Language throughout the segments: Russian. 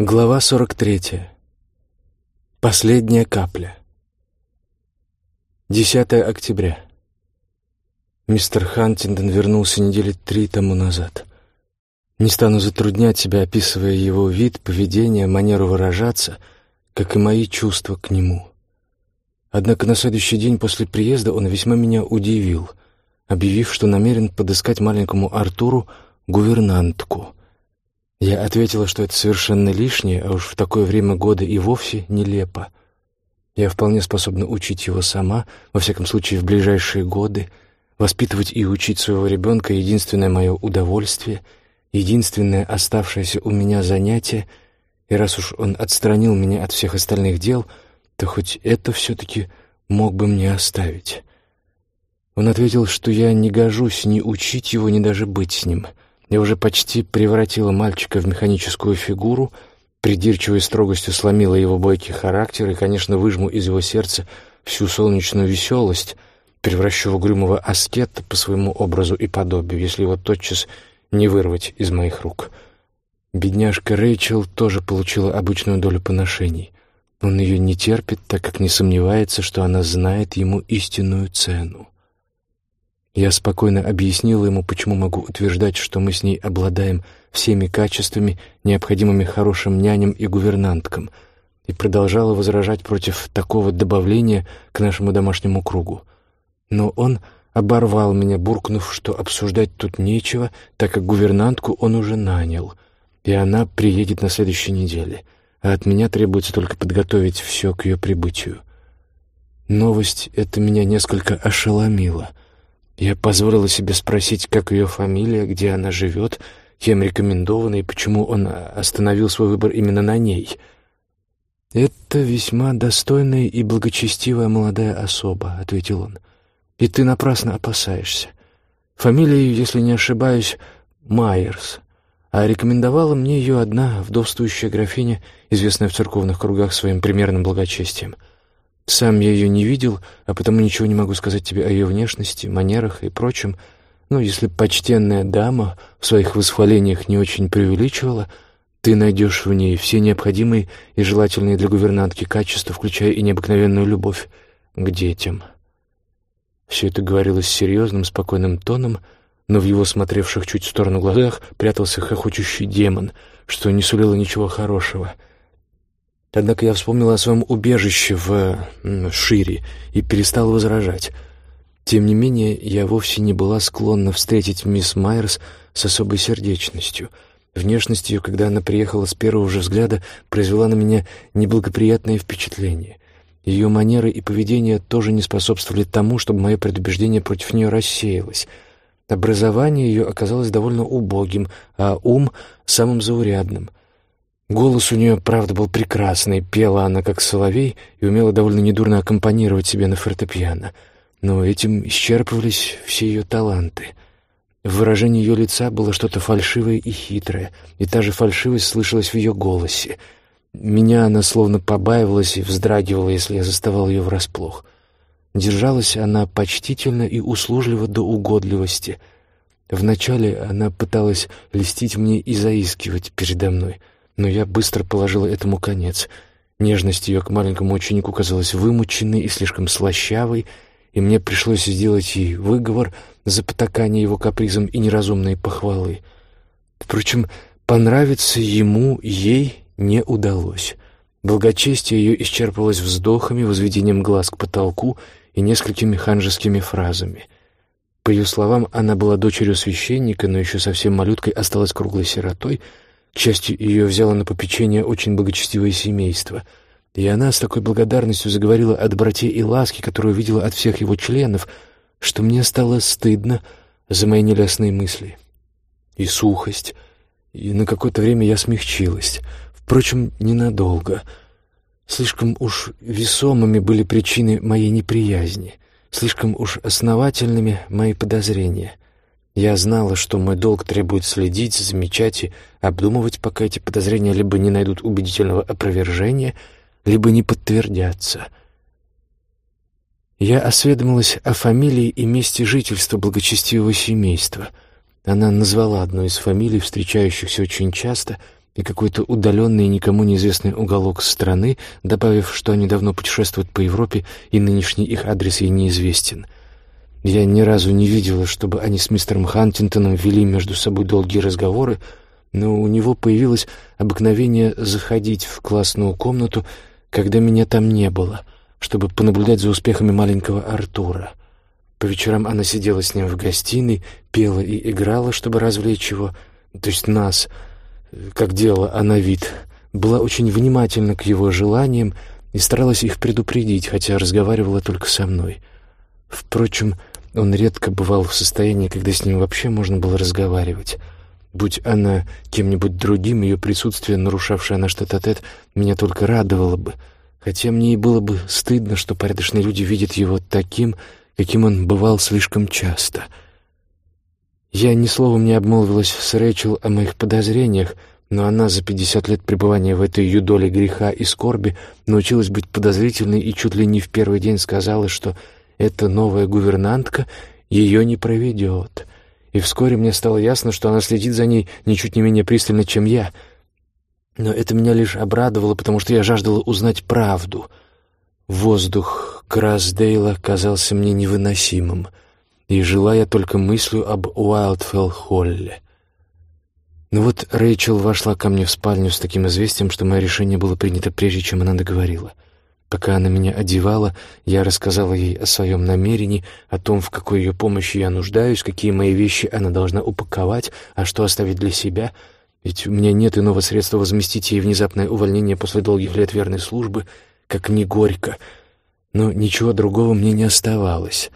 Глава 43. Последняя капля. 10 октября. Мистер Хантингдон вернулся недели три тому назад. Не стану затруднять себя, описывая его вид, поведение, манеру выражаться, как и мои чувства к нему. Однако на следующий день после приезда он весьма меня удивил, объявив, что намерен подыскать маленькому Артуру гувернантку — я ответила, что это совершенно лишнее, а уж в такое время года и вовсе нелепо. Я вполне способна учить его сама, во всяком случае в ближайшие годы. Воспитывать и учить своего ребенка — единственное мое удовольствие, единственное оставшееся у меня занятие, и раз уж он отстранил меня от всех остальных дел, то хоть это все-таки мог бы мне оставить. Он ответил, что я не гожусь ни учить его, ни даже быть с ним — я уже почти превратила мальчика в механическую фигуру, придирчивой строгостью сломила его бойкий характер и, конечно, выжму из его сердца всю солнечную веселость, превращу в угрюмого аскета по своему образу и подобию, если его тотчас не вырвать из моих рук. Бедняжка Рэйчел тоже получила обычную долю поношений. Он ее не терпит, так как не сомневается, что она знает ему истинную цену. Я спокойно объяснила ему, почему могу утверждать, что мы с ней обладаем всеми качествами, необходимыми хорошим няням и гувернанткам, и продолжала возражать против такого добавления к нашему домашнему кругу. Но он оборвал меня, буркнув, что обсуждать тут нечего, так как гувернантку он уже нанял, и она приедет на следующей неделе, а от меня требуется только подготовить все к ее прибытию. Новость эта меня несколько ошеломила — я позволила себе спросить, как ее фамилия, где она живет, кем рекомендована и почему он остановил свой выбор именно на ней. «Это весьма достойная и благочестивая молодая особа», — ответил он. «И ты напрасно опасаешься. Фамилия, если не ошибаюсь, Майерс, а рекомендовала мне ее одна вдовствующая графиня, известная в церковных кругах своим примерным благочестием — сам я ее не видел, а потому ничего не могу сказать тебе о ее внешности, манерах и прочем. Но если почтенная дама в своих восхвалениях не очень преувеличивала, ты найдешь в ней все необходимые и желательные для гувернантки качества, включая и необыкновенную любовь к детям. Все это говорилось серьезным, спокойным тоном, но в его смотревших чуть в сторону глазах прятался хохочущий демон, что не сулило ничего хорошего — Однако я вспомнила о своем убежище в Шире и перестал возражать. Тем не менее, я вовсе не была склонна встретить мисс Майерс с особой сердечностью. Внешность ее, когда она приехала с первого же взгляда, произвела на меня неблагоприятное впечатление. Ее манеры и поведение тоже не способствовали тому, чтобы мое предубеждение против нее рассеялось. Образование ее оказалось довольно убогим, а ум — самым заурядным — Голос у нее, правда, был прекрасный, пела она как соловей и умела довольно недурно аккомпанировать себе на фортепиано. Но этим исчерпывались все ее таланты. В выражении ее лица было что-то фальшивое и хитрое, и та же фальшивость слышалась в ее голосе. Меня она словно побаивалась и вздрагивала, если я заставал ее врасплох. Держалась она почтительно и услужливо до угодливости. Вначале она пыталась льстить мне и заискивать передо мной — но я быстро положила этому конец. Нежность ее к маленькому ученику казалась вымученной и слишком слащавой, и мне пришлось сделать ей выговор за потакание его капризом и неразумные похвалы. Впрочем, понравиться ему, ей не удалось. Благочестие ее исчерпывалось вздохами, возведением глаз к потолку и несколькими ханжескими фразами. По ее словам, она была дочерью священника, но еще совсем малюткой осталась круглой сиротой — к ее взяло на попечение очень благочестивое семейство, и она с такой благодарностью заговорила о доброте и ласке, которую видела от всех его членов, что мне стало стыдно за мои нелестные мысли. И сухость, и на какое-то время я смягчилась. Впрочем, ненадолго. Слишком уж весомыми были причины моей неприязни, слишком уж основательными мои подозрения — я знала, что мой долг требует следить, замечать и обдумывать, пока эти подозрения либо не найдут убедительного опровержения, либо не подтвердятся. Я осведомилась о фамилии и месте жительства благочестивого семейства. Она назвала одну из фамилий, встречающихся очень часто, и какой-то удаленный и никому неизвестный уголок страны, добавив, что они давно путешествуют по Европе, и нынешний их адрес ей неизвестен. Я ни разу не видела, чтобы они с мистером Хантингтоном вели между собой долгие разговоры, но у него появилось обыкновение заходить в классную комнату, когда меня там не было, чтобы понаблюдать за успехами маленького Артура. По вечерам она сидела с ним в гостиной, пела и играла, чтобы развлечь его, то есть нас, как делала она вид, была очень внимательна к его желаниям и старалась их предупредить, хотя разговаривала только со мной. Впрочем, он редко бывал в состоянии, когда с ним вообще можно было разговаривать. Будь она кем-нибудь другим, ее присутствие, нарушавшее наш тет-а-тет, меня только радовало бы, хотя мне и было бы стыдно, что порядочные люди видят его таким, каким он бывал слишком часто. Я ни словом не обмолвилась с Рэйчел о моих подозрениях, но она за пятьдесят лет пребывания в этой ее доле греха и скорби научилась быть подозрительной и чуть ли не в первый день сказала, что эта новая гувернантка ее не проведет — и вскоре мне стало ясно, что она следит за ней ничуть не менее пристально, чем я. Но это меня лишь обрадовало, потому что я жаждала узнать правду. Воздух Красдейла казался мне невыносимым, и жила я только мыслью об Уайлдфелл-Холле. Но вот Рэйчел вошла ко мне в спальню с таким известием, что мое решение было принято прежде, чем она договорила — Пока она меня одевала, я рассказала ей о своем намерении, о том, в какой ее помощи я нуждаюсь, какие мои вещи она должна упаковать, а что оставить для себя. Ведь у меня нет иного средства возместить ей внезапное увольнение после долгих лет верной службы, как не горько. Но ничего другого мне не оставалось.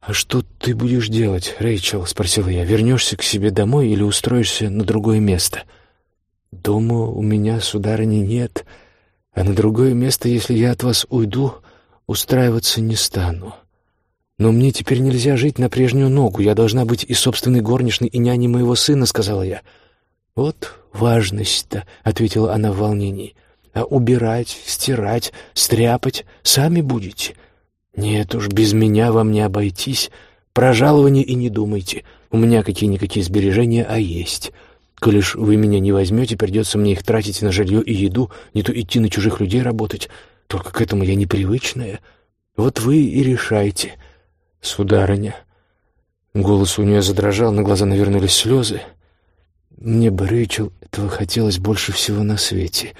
«А что ты будешь делать, Рэйчел?» — спросила я. «Вернешься к себе домой или устроишься на другое место?» «Дома у меня, сударыня, нет». А на другое место, если я от вас уйду, устраиваться не стану. Но мне теперь нельзя жить на прежнюю ногу. Я должна быть и собственной горничной, и няней моего сына, — сказала я. Вот важность-то, — ответила она в волнении. А убирать, стирать, стряпать сами будете? Нет уж, без меня вам не обойтись. Про жалование и не думайте. У меня какие-никакие сбережения, а есть. Коли ж вы меня не возьмете, придется мне их тратить на жилье и еду, не то идти на чужих людей работать. Только к этому я непривычная. Вот вы и решайте, сударыня». Голос у нее задрожал, на глаза навернулись слезы. «Мне бы, Рэйчел, этого хотелось больше всего на свете.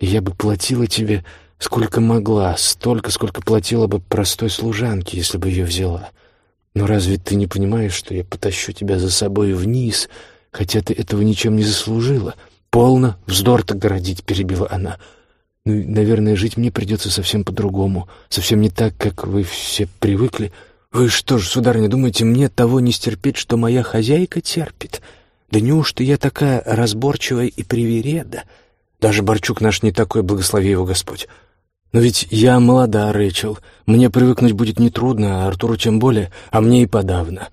Я бы платила тебе сколько могла, столько, сколько платила бы простой служанке, если бы ее взяла. Но разве ты не понимаешь, что я потащу тебя за собой вниз?» Хотя ты этого ничем не заслужила. Полно вздор-то городить, перебила она. Ну, наверное, жить мне придется совсем по-другому, совсем не так, как вы все привыкли. Вы что ж, сударыня, думаете, мне того не стерпеть, что моя хозяйка терпит? Да неужто я такая разборчивая и привереда? Даже Борчук наш не такой, благослови его Господь. Но ведь я молода, Рэйчел. Мне привыкнуть будет нетрудно, а Артуру тем более, а мне и подавно.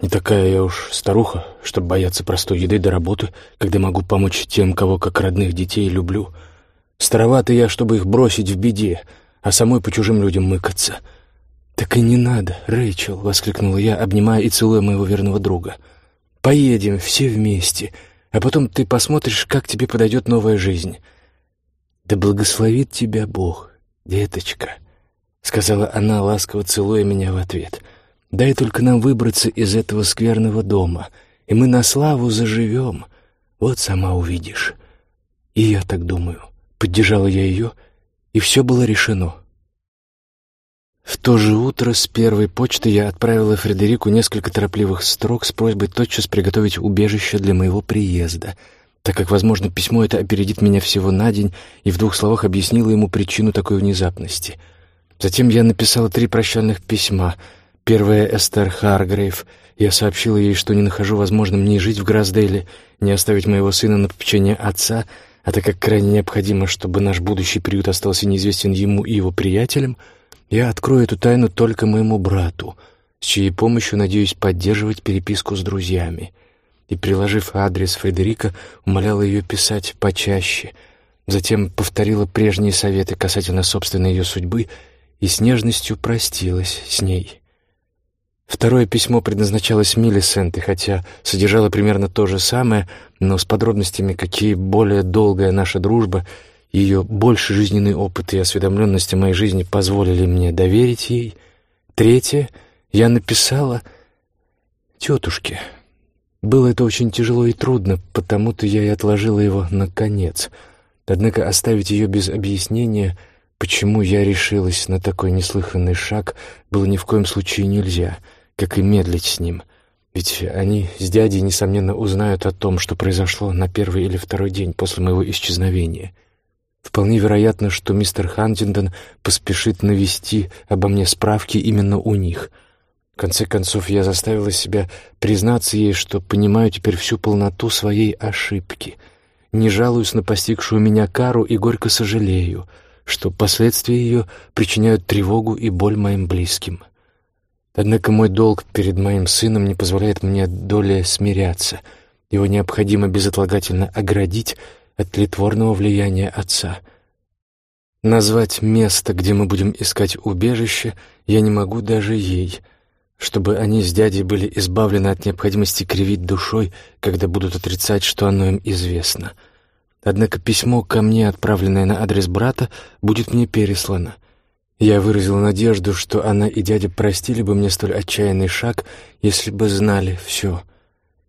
Не такая я уж старуха, чтобы бояться простой еды до работы, когда могу помочь тем, кого как родных детей люблю. Старовато я, чтобы их бросить в беде, а самой по чужим людям мыкаться. «Так и не надо, Рэйчел!» — воскликнула я, обнимая и целуя моего верного друга. «Поедем все вместе, а потом ты посмотришь, как тебе подойдет новая жизнь». «Да благословит тебя Бог, деточка!» — сказала она, ласково целуя меня в ответ — Дай только нам выбраться из этого скверного дома, и мы на славу заживем. Вот сама увидишь. И я так думаю. Поддержала я ее, и все было решено. В то же утро с первой почты я отправила Фредерику несколько торопливых строк с просьбой тотчас приготовить убежище для моего приезда, так как, возможно, письмо это опередит меня всего на день, и в двух словах объяснила ему причину такой внезапности. Затем я написала три прощальных письма — Первая Эстер Харгрейв. Я сообщила ей, что не нахожу возможным ни жить в Грасдейле, ни оставить моего сына на попечение отца, а так как крайне необходимо, чтобы наш будущий приют остался неизвестен ему и его приятелям, я открою эту тайну только моему брату, с чьей помощью надеюсь поддерживать переписку с друзьями. И, приложив адрес Фредерика, умоляла ее писать почаще. Затем повторила прежние советы касательно собственной ее судьбы и с нежностью простилась с ней. Второе письмо предназначалось Миллисент, и хотя содержало примерно то же самое, но с подробностями, какие более долгая наша дружба, ее больше жизненный опыт и осведомленность о моей жизни позволили мне доверить ей. Третье я написала тетушке. Было это очень тяжело и трудно, потому-то я и отложила его на конец. Однако оставить ее без объяснения, почему я решилась на такой неслыханный шаг, было ни в коем случае нельзя — как и медлить с ним. Ведь они с дядей, несомненно, узнают о том, что произошло на первый или второй день после моего исчезновения. Вполне вероятно, что мистер Хантингдон поспешит навести обо мне справки именно у них. В конце концов, я заставила себя признаться ей, что понимаю теперь всю полноту своей ошибки. Не жалуюсь на постигшую меня кару и горько сожалею, что последствия ее причиняют тревогу и боль моим близким. Однако мой долг перед моим сыном не позволяет мне доле смиряться. Его необходимо безотлагательно оградить от тлетворного влияния отца. Назвать место, где мы будем искать убежище, я не могу даже ей, чтобы они с дядей были избавлены от необходимости кривить душой, когда будут отрицать, что оно им известно. Однако письмо ко мне, отправленное на адрес брата, будет мне переслано — я выразил надежду, что она и дядя простили бы мне столь отчаянный шаг, если бы знали все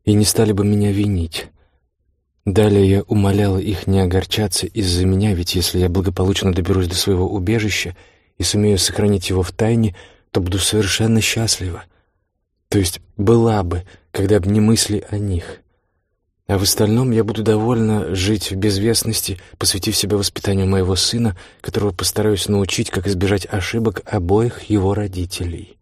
и не стали бы меня винить. Далее я умоляла их не огорчаться из-за меня, ведь если я благополучно доберусь до своего убежища и сумею сохранить его в тайне, то буду совершенно счастлива. То есть была бы, когда бы не мысли о них. А в остальном я буду довольна жить в безвестности, посвятив себя воспитанию моего сына, которого постараюсь научить, как избежать ошибок обоих его родителей.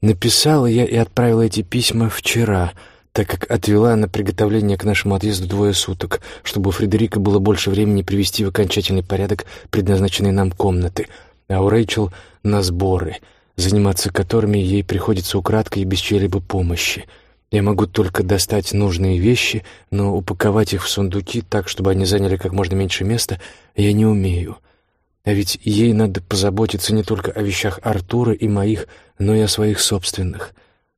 Написала я и отправила эти письма вчера, так как отвела на приготовление к нашему отъезду двое суток, чтобы у Фредерика было больше времени привести в окончательный порядок предназначенные нам комнаты, а у Рэйчел — на сборы, заниматься которыми ей приходится украдкой и без чьей-либо помощи — я могу только достать нужные вещи, но упаковать их в сундуки так, чтобы они заняли как можно меньше места, я не умею. А ведь ей надо позаботиться не только о вещах Артура и моих, но и о своих собственных.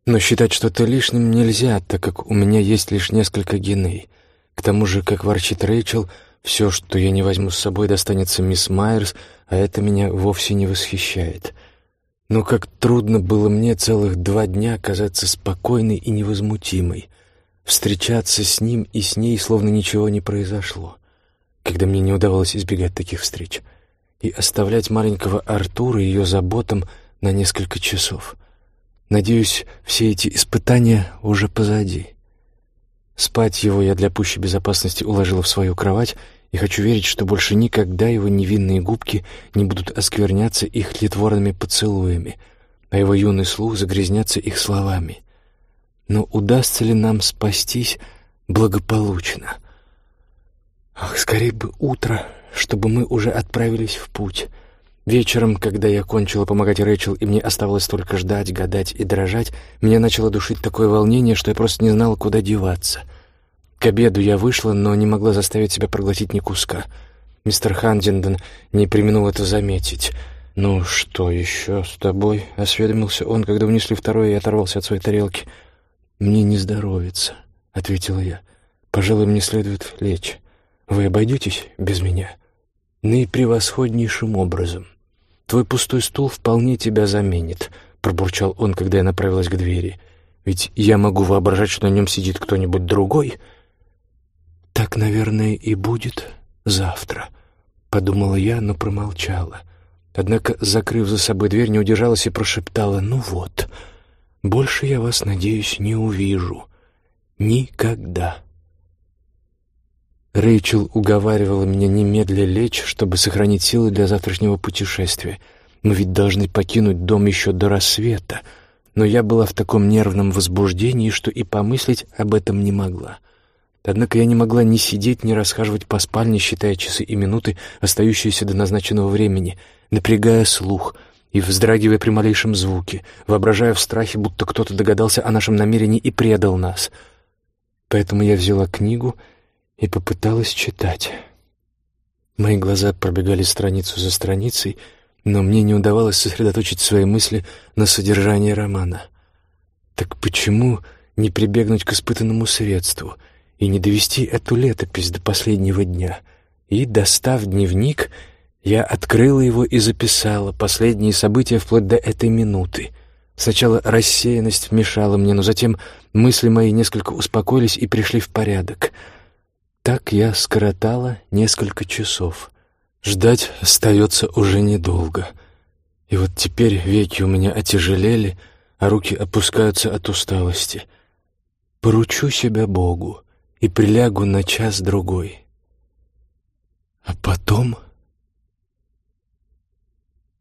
Но считать что-то лишним нельзя, так как у меня есть лишь несколько геней. К тому же, как ворчит Рэйчел, все, что я не возьму с собой, достанется мисс Майерс, а это меня вовсе не восхищает. Но как трудно было мне целых два дня казаться спокойной и невозмутимой, встречаться с ним и с ней, словно ничего не произошло, когда мне не удавалось избегать таких встреч, и оставлять маленького Артура ее заботам на несколько часов. Надеюсь, все эти испытания уже позади. Спать его я для пущей безопасности уложила в свою кровать и хочу верить, что больше никогда его невинные губки не будут оскверняться их литворными поцелуями, а его юный слух загрязняться их словами. Но удастся ли нам спастись благополучно? Ах, скорее бы утро, чтобы мы уже отправились в путь. Вечером, когда я кончила помогать Рэйчел, и мне оставалось только ждать, гадать и дрожать, меня начало душить такое волнение, что я просто не знала, куда деваться — к обеду я вышла, но не могла заставить себя проглотить ни куска. Мистер Хандинден не применил это заметить. «Ну, что еще с тобой?» — осведомился он, когда внесли второе и оторвался от своей тарелки. «Мне не здоровится», — ответила я. «Пожалуй, мне следует лечь. Вы обойдетесь без меня?» «Наипревосходнейшим образом. Твой пустой стул вполне тебя заменит», — пробурчал он, когда я направилась к двери. «Ведь я могу воображать, что на нем сидит кто-нибудь другой», — «Так, наверное, и будет завтра», — подумала я, но промолчала. Однако, закрыв за собой дверь, не удержалась и прошептала, «Ну вот, больше я вас, надеюсь, не увижу. Никогда». Рэйчел уговаривала меня немедля лечь, чтобы сохранить силы для завтрашнего путешествия. Мы ведь должны покинуть дом еще до рассвета. Но я была в таком нервном возбуждении, что и помыслить об этом не могла. Однако я не могла ни сидеть, ни расхаживать по спальне, считая часы и минуты, остающиеся до назначенного времени, напрягая слух и вздрагивая при малейшем звуке, воображая в страхе, будто кто-то догадался о нашем намерении и предал нас. Поэтому я взяла книгу и попыталась читать. Мои глаза пробегали страницу за страницей, но мне не удавалось сосредоточить свои мысли на содержании романа. Так почему не прибегнуть к испытанному средству и не довести эту летопись до последнего дня? И, достав дневник, я открыла его и записала последние события вплоть до этой минуты. Сначала рассеянность мешала мне, но затем мысли мои несколько успокоились и пришли в порядок. Так я скоротала несколько часов. Ждать остается уже недолго. И вот теперь веки у меня отяжелели, а руки опускаются от усталости. Поручу себя Богу и прилягу на час-другой. А потом...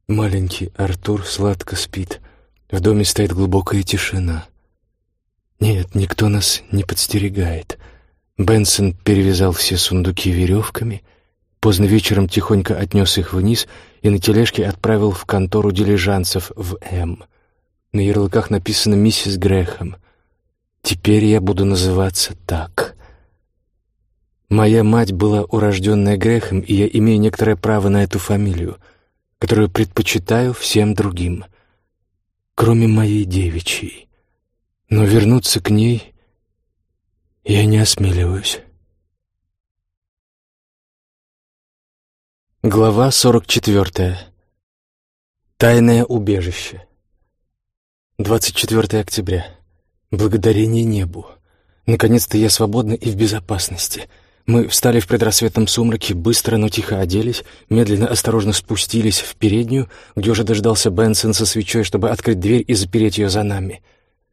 Маленький Артур сладко спит. В доме стоит глубокая тишина. Нет, никто нас не подстерегает. Бенсон перевязал все сундуки веревками, поздно вечером тихонько отнес их вниз и на тележке отправил в контору дилижансов в М. На ярлыках написано «Миссис Грэхэм». Теперь я буду называться так. Моя мать была урожденная Грэхэм, и я имею некоторое право на эту фамилию — которую предпочитаю всем другим, кроме моей девичьей. Но вернуться к ней я не осмеливаюсь. Глава 44. Тайное убежище. 24 октября. Благодарение небу. Наконец-то я свободна и в безопасности — мы встали в предрассветном сумраке, быстро, но тихо оделись, медленно, осторожно спустились в переднюю, где уже дождался Бенсон со свечой, чтобы открыть дверь и запереть ее за нами.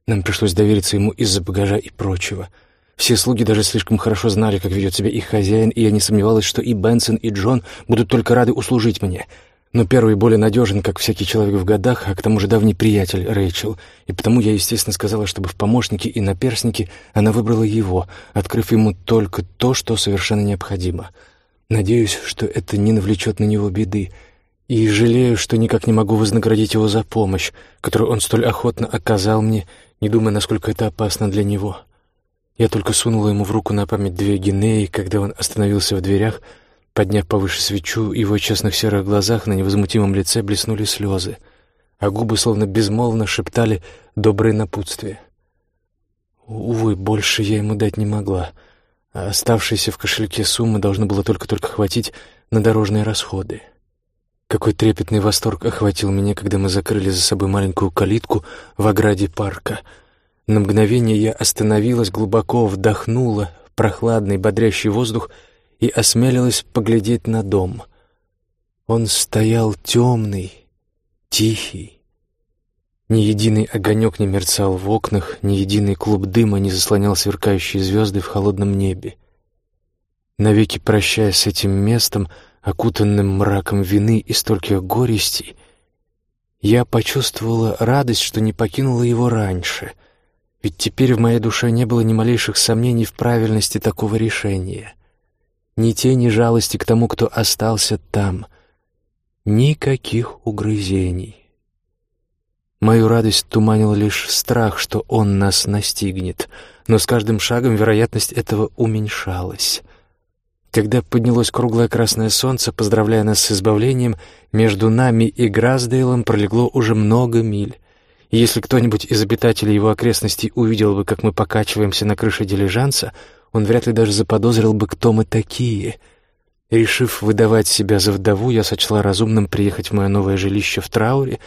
Нам пришлось довериться ему из-за багажа и прочего. Все слуги даже слишком хорошо знали, как ведет себя их хозяин, и я не сомневалась, что и Бенсон, и Джон будут только рады услужить мне — но первый более надежен, как всякий человек в годах, а к тому же давний приятель Рэйчел, и потому я, естественно, сказала, чтобы в помощнике и наперснике она выбрала его, открыв ему только то, что совершенно необходимо. Надеюсь, что это не навлечет на него беды, и жалею, что никак не могу вознаградить его за помощь, которую он столь охотно оказал мне, не думая, насколько это опасно для него. Я только сунула ему в руку на память две гинеи, когда он остановился в дверях — Подняв повыше свечу, его честных серых глазах на невозмутимом лице блеснули слезы, а губы словно безмолвно шептали добрые напутствия. Увы, больше я ему дать не могла, а оставшиеся в кошельке суммы должно было только-только хватить на дорожные расходы. Какой трепетный восторг охватил меня, когда мы закрыли за собой маленькую калитку в ограде парка. На мгновение я остановилась, глубоко вдохнула прохладный бодрящий воздух — и осмелилась поглядеть на дом. Он стоял темный, тихий. Ни единый огонек не мерцал в окнах, ни единый клуб дыма не заслонял сверкающие звезды в холодном небе. Навеки прощаясь с этим местом, окутанным мраком вины и стольких горестей, я почувствовала радость, что не покинула его раньше, ведь теперь в моей душе не было ни малейших сомнений в правильности такого решения ни тени жалости к тому, кто остался там. Никаких угрызений. Мою радость туманил лишь страх, что он нас настигнет, но с каждым шагом вероятность этого уменьшалась. Когда поднялось круглое красное солнце, поздравляя нас с избавлением, между нами и Граздейлом пролегло уже много миль. И если кто-нибудь из обитателей его окрестностей увидел бы, как мы покачиваемся на крыше дилижанса, он вряд ли даже заподозрил бы, кто мы такие. Решив выдавать себя за вдову, я сочла разумным приехать в мое новое жилище в трауре,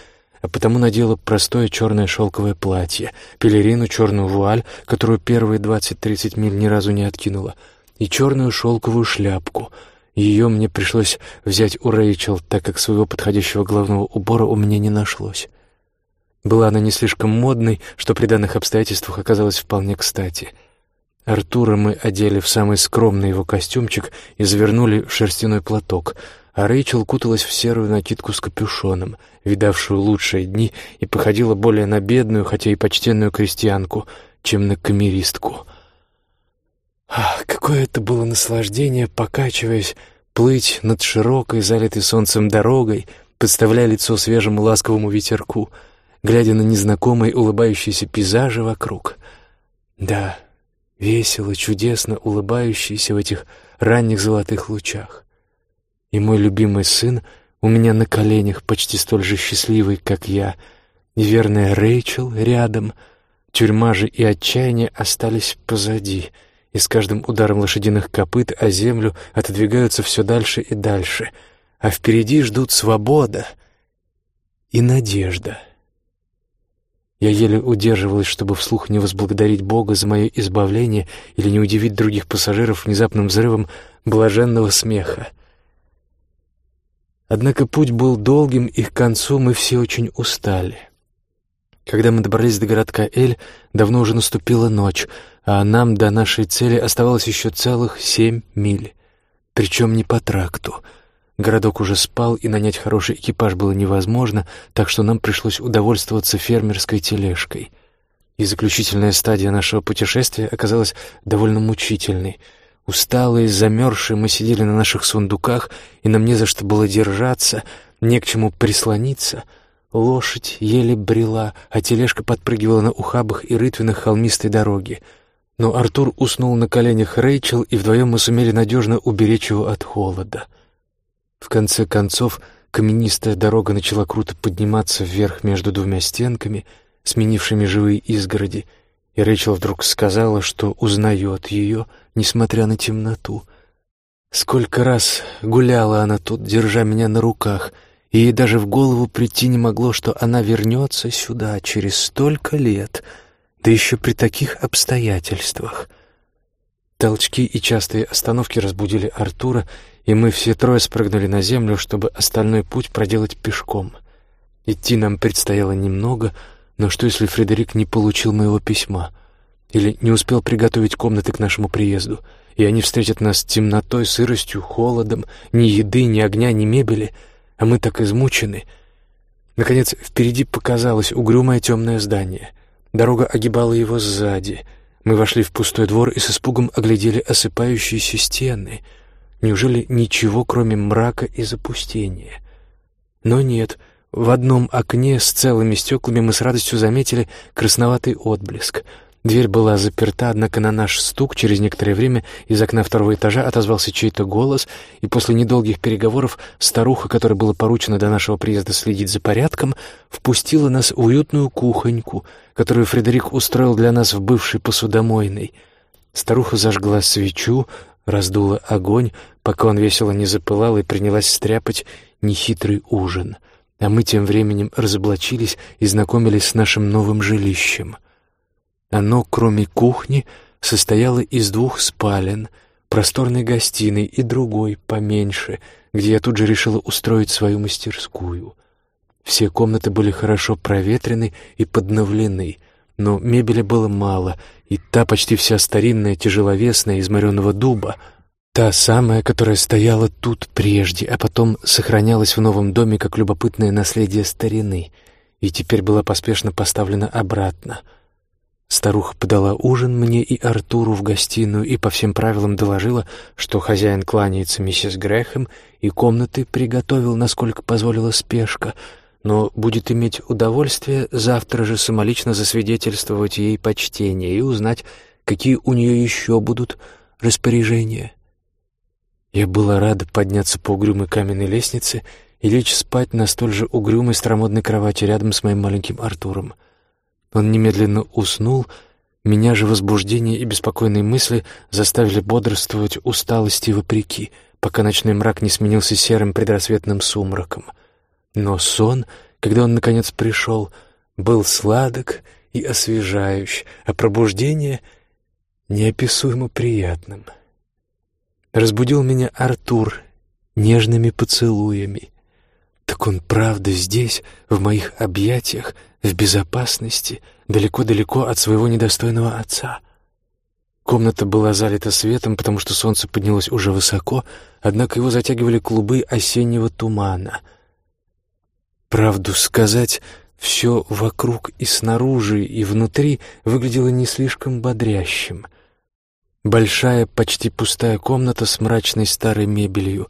а потому надела простое черное шелковое платье, пелерину, черную вуаль, которую первые двадцать-тридцать миль ни разу не откинула, и черную шелковую шляпку. Ее мне пришлось взять у Рэйчел, так как своего подходящего головного убора у меня не нашлось. Была она не слишком модной, что при данных обстоятельствах оказалось вполне кстати — Артура мы одели в самый скромный его костюмчик и завернули в шерстяной платок, а Рэйчел куталась в серую накидку с капюшоном, видавшую лучшие дни, и походила более на бедную, хотя и почтенную крестьянку, чем на камеристку. Ах, какое это было наслаждение, покачиваясь, плыть над широкой, залитой солнцем дорогой, подставляя лицо свежему ласковому ветерку, глядя на незнакомые улыбающиеся пейзажи вокруг. Да, весело, чудесно улыбающийся в этих ранних золотых лучах. И мой любимый сын у меня на коленях, почти столь же счастливый, как я, неверная Рэйчел рядом. Тюрьма же и отчаяние остались позади, и с каждым ударом лошадиных копыт о землю отодвигаются все дальше и дальше, а впереди ждут свобода и надежда. Я еле удерживалась, чтобы вслух не возблагодарить Бога за мое избавление или не удивить других пассажиров внезапным взрывом блаженного смеха. Однако путь был долгим, и к концу мы все очень устали. Когда мы добрались до городка Эль, давно уже наступила ночь, а нам до нашей цели оставалось еще целых семь миль, причем не по тракту — Городок уже спал, и нанять хороший экипаж было невозможно, так что нам пришлось удовольствоваться фермерской тележкой. И заключительная стадия нашего путешествия оказалась довольно мучительной. Усталые, замерзшие, мы сидели на наших сундуках, и нам не за что было держаться, не к чему прислониться. Лошадь еле брела, а тележка подпрыгивала на ухабах и рытвинах холмистой дороги. Но Артур уснул на коленях Рэйчел, и вдвоем мы сумели надежно уберечь его от холода. В конце концов, каменистая дорога начала круто подниматься вверх между двумя стенками, сменившими живые изгороди, и Рэйчел вдруг сказала, что узнает ее, несмотря на темноту. Сколько раз гуляла она тут, держа меня на руках, и ей даже в голову прийти не могло, что она вернется сюда через столько лет, да еще при таких обстоятельствах. Толчки и частые остановки разбудили Артура, и мы все трое спрыгнули на землю, чтобы остальной путь проделать пешком. Идти нам предстояло немного, но что, если Фредерик не получил моего письма? Или не успел приготовить комнаты к нашему приезду, и они встретят нас темнотой, сыростью, холодом, ни еды, ни огня, ни мебели, а мы так измучены. Наконец, впереди показалось угрюмое темное здание. Дорога огибала его сзади. Мы вошли в пустой двор и с испугом оглядели осыпающиеся стены — Неужели ничего, кроме мрака и запустения? Но нет, в одном окне с целыми стеклами мы с радостью заметили красноватый отблеск. Дверь была заперта, однако на наш стук через некоторое время из окна второго этажа отозвался чей-то голос, и после недолгих переговоров старуха, которой было поручено до нашего приезда следить за порядком, впустила нас в уютную кухоньку, которую Фредерик устроил для нас в бывшей посудомойной. Старуха зажгла свечу, раздула огонь, пока он весело не запылал и принялась стряпать нехитрый ужин. А мы тем временем разоблачились и знакомились с нашим новым жилищем. Оно, кроме кухни, состояло из двух спален, просторной гостиной и другой, поменьше, где я тут же решила устроить свою мастерскую. Все комнаты были хорошо проветрены и подновлены, но мебели было мало — и та почти вся старинная, тяжеловесная, из мореного дуба, та самая, которая стояла тут прежде, а потом сохранялась в новом доме как любопытное наследие старины, и теперь была поспешно поставлена обратно. Старуха подала ужин мне и Артуру в гостиную и по всем правилам доложила, что хозяин кланяется миссис Грэхэм и комнаты приготовил, насколько позволила спешка — но будет иметь удовольствие завтра же самолично засвидетельствовать ей почтение и узнать, какие у нее еще будут распоряжения. Я была рада подняться по угрюмой каменной лестнице и лечь спать на столь же угрюмой старомодной кровати рядом с моим маленьким Артуром. Он немедленно уснул, меня же возбуждение и беспокойные мысли заставили бодрствовать усталости вопреки, пока ночной мрак не сменился серым предрассветным сумраком — но сон, когда он наконец пришел, был сладок и освежающий, а пробуждение — неописуемо приятным. Разбудил меня Артур нежными поцелуями. Так он правда здесь, в моих объятиях, в безопасности, далеко-далеко от своего недостойного отца. Комната была залита светом, потому что солнце поднялось уже высоко, однако его затягивали клубы осеннего тумана — Правду сказать, все вокруг и снаружи, и внутри выглядело не слишком бодрящим. Большая, почти пустая комната с мрачной старой мебелью.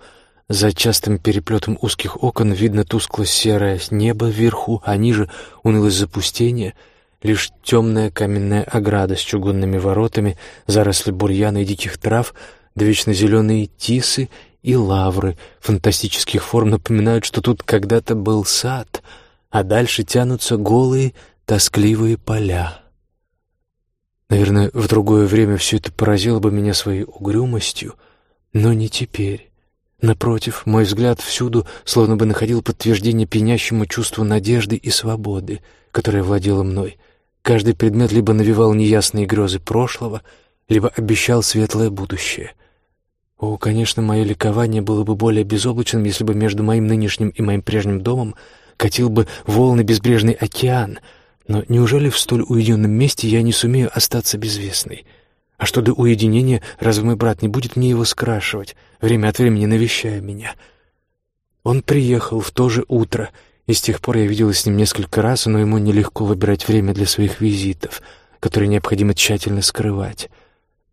За частым переплетом узких окон видно тускло-серое небо вверху, а ниже унылое запустение, лишь темная каменная ограда с чугунными воротами, заросли бурьяна и диких трав, да вечно зеленые тисы и лавры фантастических форм напоминают, что тут когда-то был сад, а дальше тянутся голые, тоскливые поля. Наверное, в другое время все это поразило бы меня своей угрюмостью, но не теперь. Напротив, мой взгляд всюду словно бы находил подтверждение пьянящему чувству надежды и свободы, которое владело мной. Каждый предмет либо навевал неясные грезы прошлого, либо обещал светлое будущее. О, конечно, мое ликование было бы более безоблачным, если бы между моим нынешним и моим прежним домом катил бы волны безбрежный океан. Но неужели в столь уединенном месте я не сумею остаться безвестной? А что до уединения, разве мой брат не будет мне его скрашивать, время от времени навещая меня? Он приехал в то же утро, и с тех пор я виделась с ним несколько раз, но ему нелегко выбирать время для своих визитов, которые необходимо тщательно скрывать.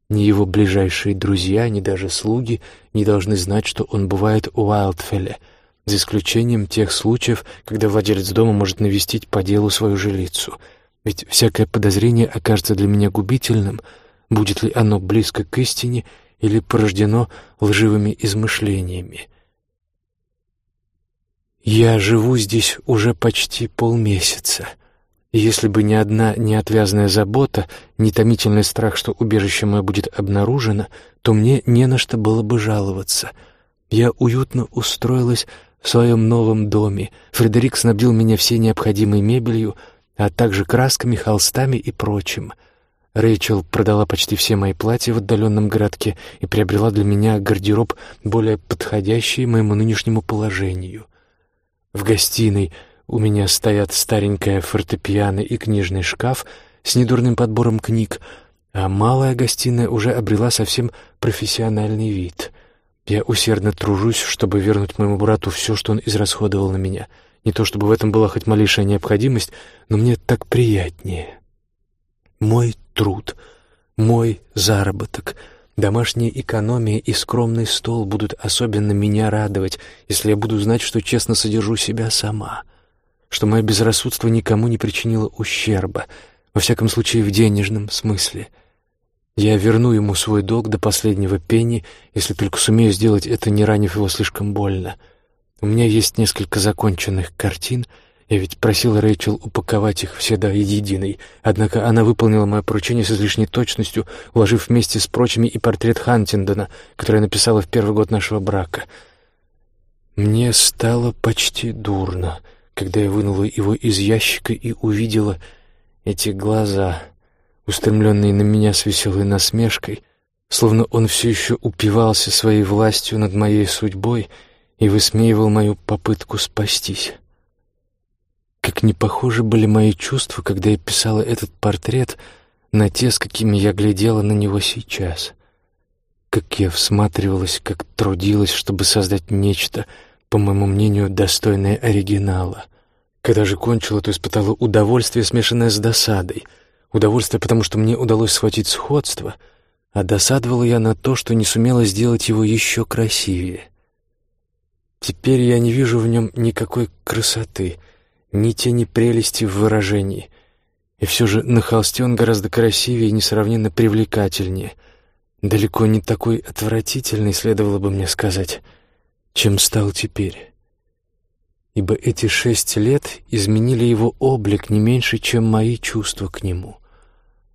Ни его ближайшие друзья, ни даже слуги не должны знать, что он бывает у Уайлдфелле, за исключением тех случаев, когда владелец дома может навестить по делу свою жилицу. Ведь всякое подозрение окажется для меня губительным, будет ли оно близко к истине или порождено лживыми измышлениями. Я живу здесь уже почти полмесяца — если бы не одна неотвязная забота, не томительный страх, что убежище мое будет обнаружено, то мне не на что было бы жаловаться. Я уютно устроилась в своем новом доме. Фредерик снабдил меня всей необходимой мебелью, а также красками, холстами и прочим. Рэйчел продала почти все мои платья в отдаленном городке и приобрела для меня гардероб, более подходящий моему нынешнему положению. В гостиной у меня стоят старенькая фортепиано и книжный шкаф с недурным подбором книг, а малая гостиная уже обрела совсем профессиональный вид. Я усердно тружусь, чтобы вернуть моему брату все, что он израсходовал на меня. Не то чтобы в этом была хоть малейшая необходимость, но мне так приятнее. Мой труд, мой заработок — Домашняя экономия и скромный стол будут особенно меня радовать, если я буду знать, что честно содержу себя сама что мое безрассудство никому не причинило ущерба, во всяком случае в денежном смысле. Я верну ему свой долг до последнего пенни, если только сумею сделать это, не ранив его слишком больно. У меня есть несколько законченных картин, я ведь просил Рэйчел упаковать их все до единой, однако она выполнила мое поручение с излишней точностью, уложив вместе с прочими и портрет Хантиндона, который я написала в первый год нашего брака. Мне стало почти дурно — когда я вынула его из ящика и увидела эти глаза, устремленные на меня с веселой насмешкой, словно он все еще упивался своей властью над моей судьбой и высмеивал мою попытку спастись. Как не похожи были мои чувства, когда я писала этот портрет на те, с какими я глядела на него сейчас. Как я всматривалась, как трудилась, чтобы создать нечто — по моему мнению, достойное оригинала. Когда же кончила, то испытала удовольствие, смешанное с досадой. Удовольствие, потому что мне удалось схватить сходство, а досадовала я на то, что не сумела сделать его еще красивее. Теперь я не вижу в нем никакой красоты, ни тени прелести в выражении. И все же на холсте он гораздо красивее и несравненно привлекательнее. Далеко не такой отвратительный, следовало бы мне сказать — чем стал теперь. Ибо эти шесть лет изменили его облик не меньше, чем мои чувства к нему.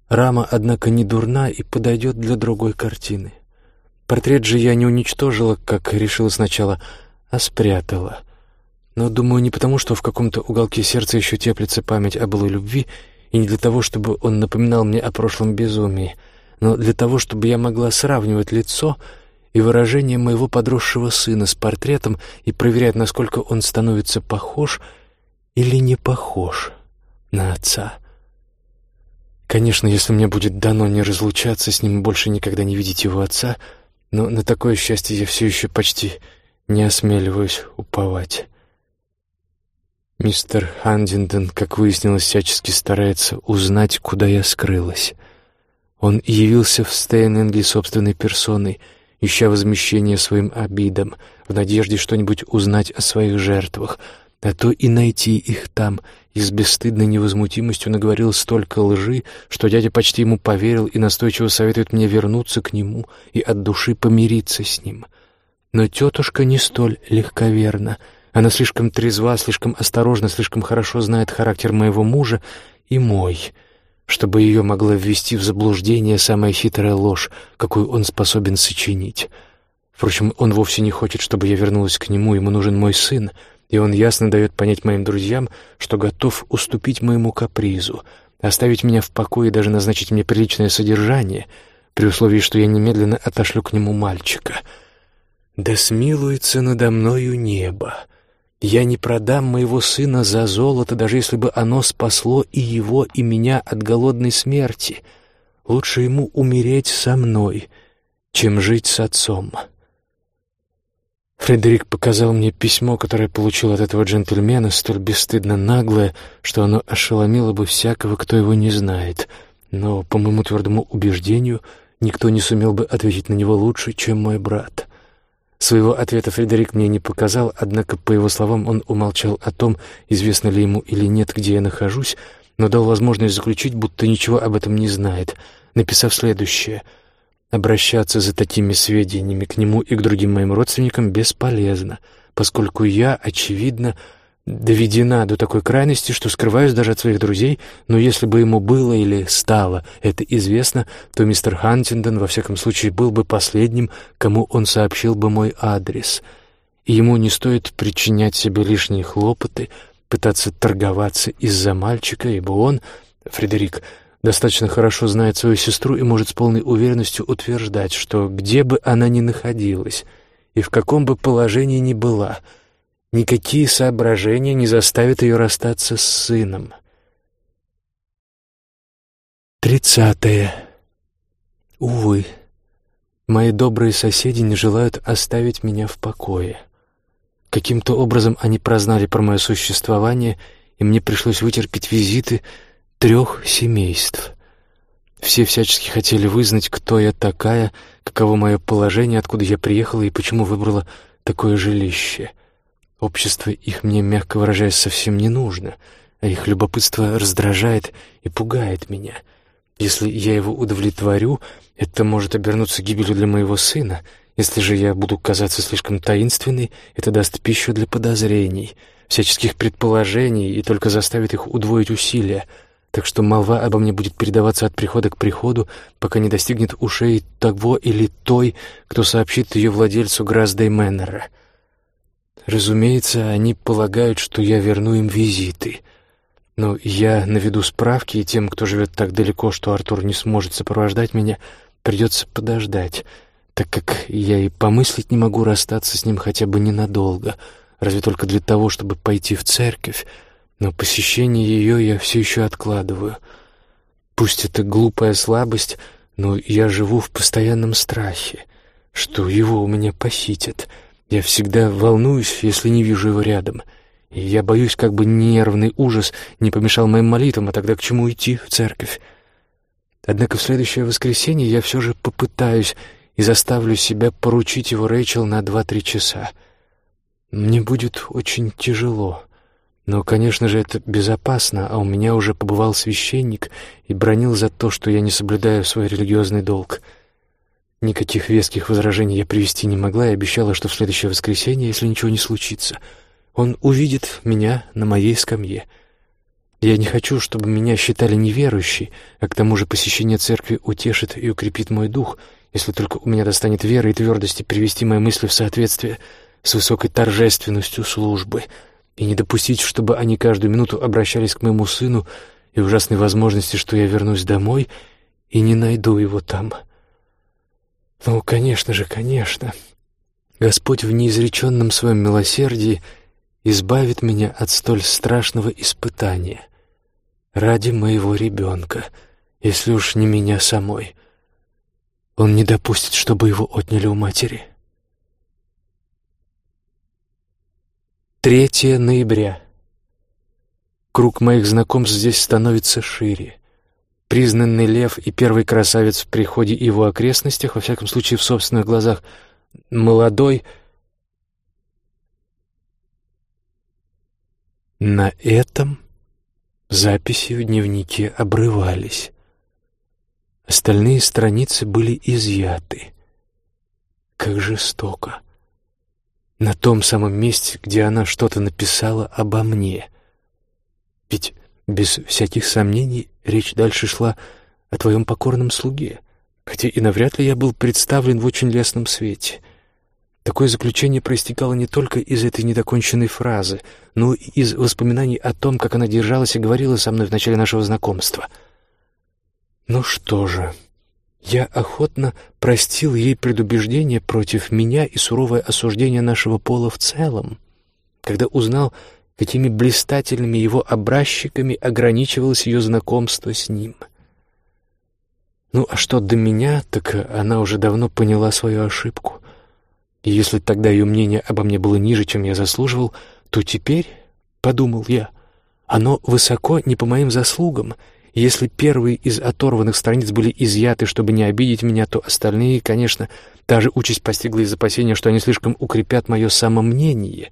Рама, однако, не дурна и подойдет для другой картины. Портрет же я не уничтожила, как решила сначала, а спрятала. Но, думаю, не потому, что в каком-то уголке сердца еще теплится память о былой любви, и не для того, чтобы он напоминал мне о прошлом безумии, но для того, чтобы я могла сравнивать лицо — и выражение моего подросшего сына с портретом и проверять, насколько он становится похож или не похож на отца. Конечно, если мне будет дано не разлучаться с ним и больше никогда не видеть его отца, но на такое счастье я все еще почти не осмеливаюсь уповать. Мистер Хандинден, как выяснилось, всячески старается узнать, куда я скрылась. Он явился в Стейненге собственной персоной — ища возмещение своим обидам, в надежде что-нибудь узнать о своих жертвах, а то и найти их там, и с бесстыдной невозмутимостью наговорил столько лжи, что дядя почти ему поверил и настойчиво советует мне вернуться к нему и от души помириться с ним. Но тетушка не столь легковерна. Она слишком трезва, слишком осторожна, слишком хорошо знает характер моего мужа и мой, чтобы ее могла ввести в заблуждение самая хитрая ложь, какую он способен сочинить. Впрочем, он вовсе не хочет, чтобы я вернулась к нему, ему нужен мой сын, и он ясно дает понять моим друзьям, что готов уступить моему капризу, оставить меня в покое и даже назначить мне приличное содержание, при условии, что я немедленно отошлю к нему мальчика. Да смилуется надо мною небо. Я не продам моего сына за золото, даже если бы оно спасло и его, и меня от голодной смерти. Лучше ему умереть со мной, чем жить с отцом». Фредерик показал мне письмо, которое получил от этого джентльмена, столь бесстыдно наглое, что оно ошеломило бы всякого, кто его не знает. Но, по моему твердому убеждению, никто не сумел бы ответить на него лучше, чем мой брат. Своего ответа Фредерик мне не показал, однако, по его словам, он умолчал о том, известно ли ему или нет, где я нахожусь, но дал возможность заключить, будто ничего об этом не знает, написав следующее — Обращаться за такими сведениями к нему и к другим моим родственникам бесполезно, поскольку я, очевидно, доведена до такой крайности, что скрываюсь даже от своих друзей, но если бы ему было или стало это известно, то мистер Хантингдон, во всяком случае, был бы последним, кому он сообщил бы мой адрес. И ему не стоит причинять себе лишние хлопоты, пытаться торговаться из-за мальчика, ибо он, Фредерик, достаточно хорошо знает свою сестру и может с полной уверенностью утверждать, что где бы она ни находилась и в каком бы положении ни была, никакие соображения не заставят ее расстаться с сыном. Тридцатое. Увы, мои добрые соседи не желают оставить меня в покое. Каким-то образом они прознали про мое существование, и мне пришлось вытерпеть визиты — трех семейств. Все всячески хотели вызнать, кто я такая, каково мое положение, откуда я приехала и почему выбрала такое жилище. Общество их мне, мягко выражаясь, совсем не нужно, а их любопытство раздражает и пугает меня. Если я его удовлетворю, это может обернуться гибелью для моего сына. Если же я буду казаться слишком таинственной, это даст пищу для подозрений, всяческих предположений и только заставит их удвоить усилия — так что молва обо мне будет передаваться от прихода к приходу, пока не достигнет ушей того или той, кто сообщит ее владельцу Граздей Мэннера. Разумеется, они полагают, что я верну им визиты. Но я наведу справки, и тем, кто живет так далеко, что Артур не сможет сопровождать меня, придется подождать, так как я и помыслить не могу расстаться с ним хотя бы ненадолго, разве только для того, чтобы пойти в церковь, но посещение ее я все еще откладываю. Пусть это глупая слабость, но я живу в постоянном страхе, что его у меня похитят. Я всегда волнуюсь, если не вижу его рядом. И я боюсь, как бы нервный ужас не помешал моим молитвам, а тогда к чему идти в церковь? Однако в следующее воскресенье я все же попытаюсь и заставлю себя поручить его Рэйчел на два-три часа. Мне будет очень тяжело. Но, конечно же, это безопасно, а у меня уже побывал священник и бронил за то, что я не соблюдаю свой религиозный долг. Никаких веских возражений я привести не могла и обещала, что в следующее воскресенье, если ничего не случится, он увидит меня на моей скамье. Я не хочу, чтобы меня считали неверующей, а к тому же посещение церкви утешит и укрепит мой дух, если только у меня достанет веры и твердости привести мои мысли в соответствие с высокой торжественностью службы — и не допустить, чтобы они каждую минуту обращались к моему сыну и ужасной возможности, что я вернусь домой и не найду его там. Ну, конечно же, конечно. Господь в неизреченном своем милосердии избавит меня от столь страшного испытания ради моего ребенка, если уж не меня самой. Он не допустит, чтобы его отняли у матери». 3 ноября. Круг моих знакомств здесь становится шире. Признанный лев и первый красавец в приходе и его окрестностях, во всяком случае в собственных глазах, молодой... На этом записи в дневнике обрывались. Остальные страницы были изъяты. Как жестоко! на том самом месте, где она что-то написала обо мне. Ведь без всяких сомнений речь дальше шла о твоем покорном слуге, хотя и навряд ли я был представлен в очень лестном свете. Такое заключение проистекало не только из этой недоконченной фразы, но и из воспоминаний о том, как она держалась и говорила со мной в начале нашего знакомства. Ну что же, я охотно простил ей предубеждение против меня и суровое осуждение нашего пола в целом, когда узнал, какими блистательными его образчиками ограничивалось ее знакомство с ним. Ну, а что до меня, так она уже давно поняла свою ошибку. И если тогда ее мнение обо мне было ниже, чем я заслуживал, то теперь, — подумал я, — оно высоко не по моим заслугам. Если первые из оторванных страниц были изъяты, чтобы не обидеть меня, то остальные, конечно, та же участь постигла из опасения, что они слишком укрепят мое самомнение.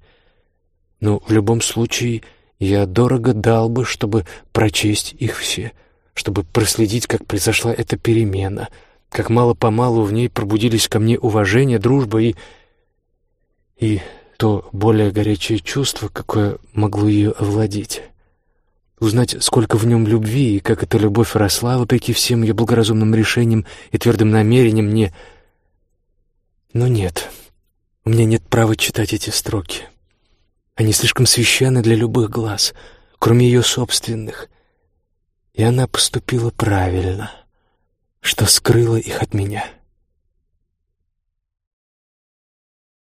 Но в любом случае я дорого дал бы, чтобы прочесть их все, чтобы проследить, как произошла эта перемена, как мало-помалу в ней пробудились ко мне уважение, дружба и и то более горячее чувство, какое могло ее овладеть. Узнать, сколько в нем любви, и как эта любовь росла, вопреки всем ее благоразумным решениям и твердым намерениям, не... Но нет, у меня нет права читать эти строки. Они слишком священны для любых глаз, кроме ее собственных. И она поступила правильно, что скрыла их от меня».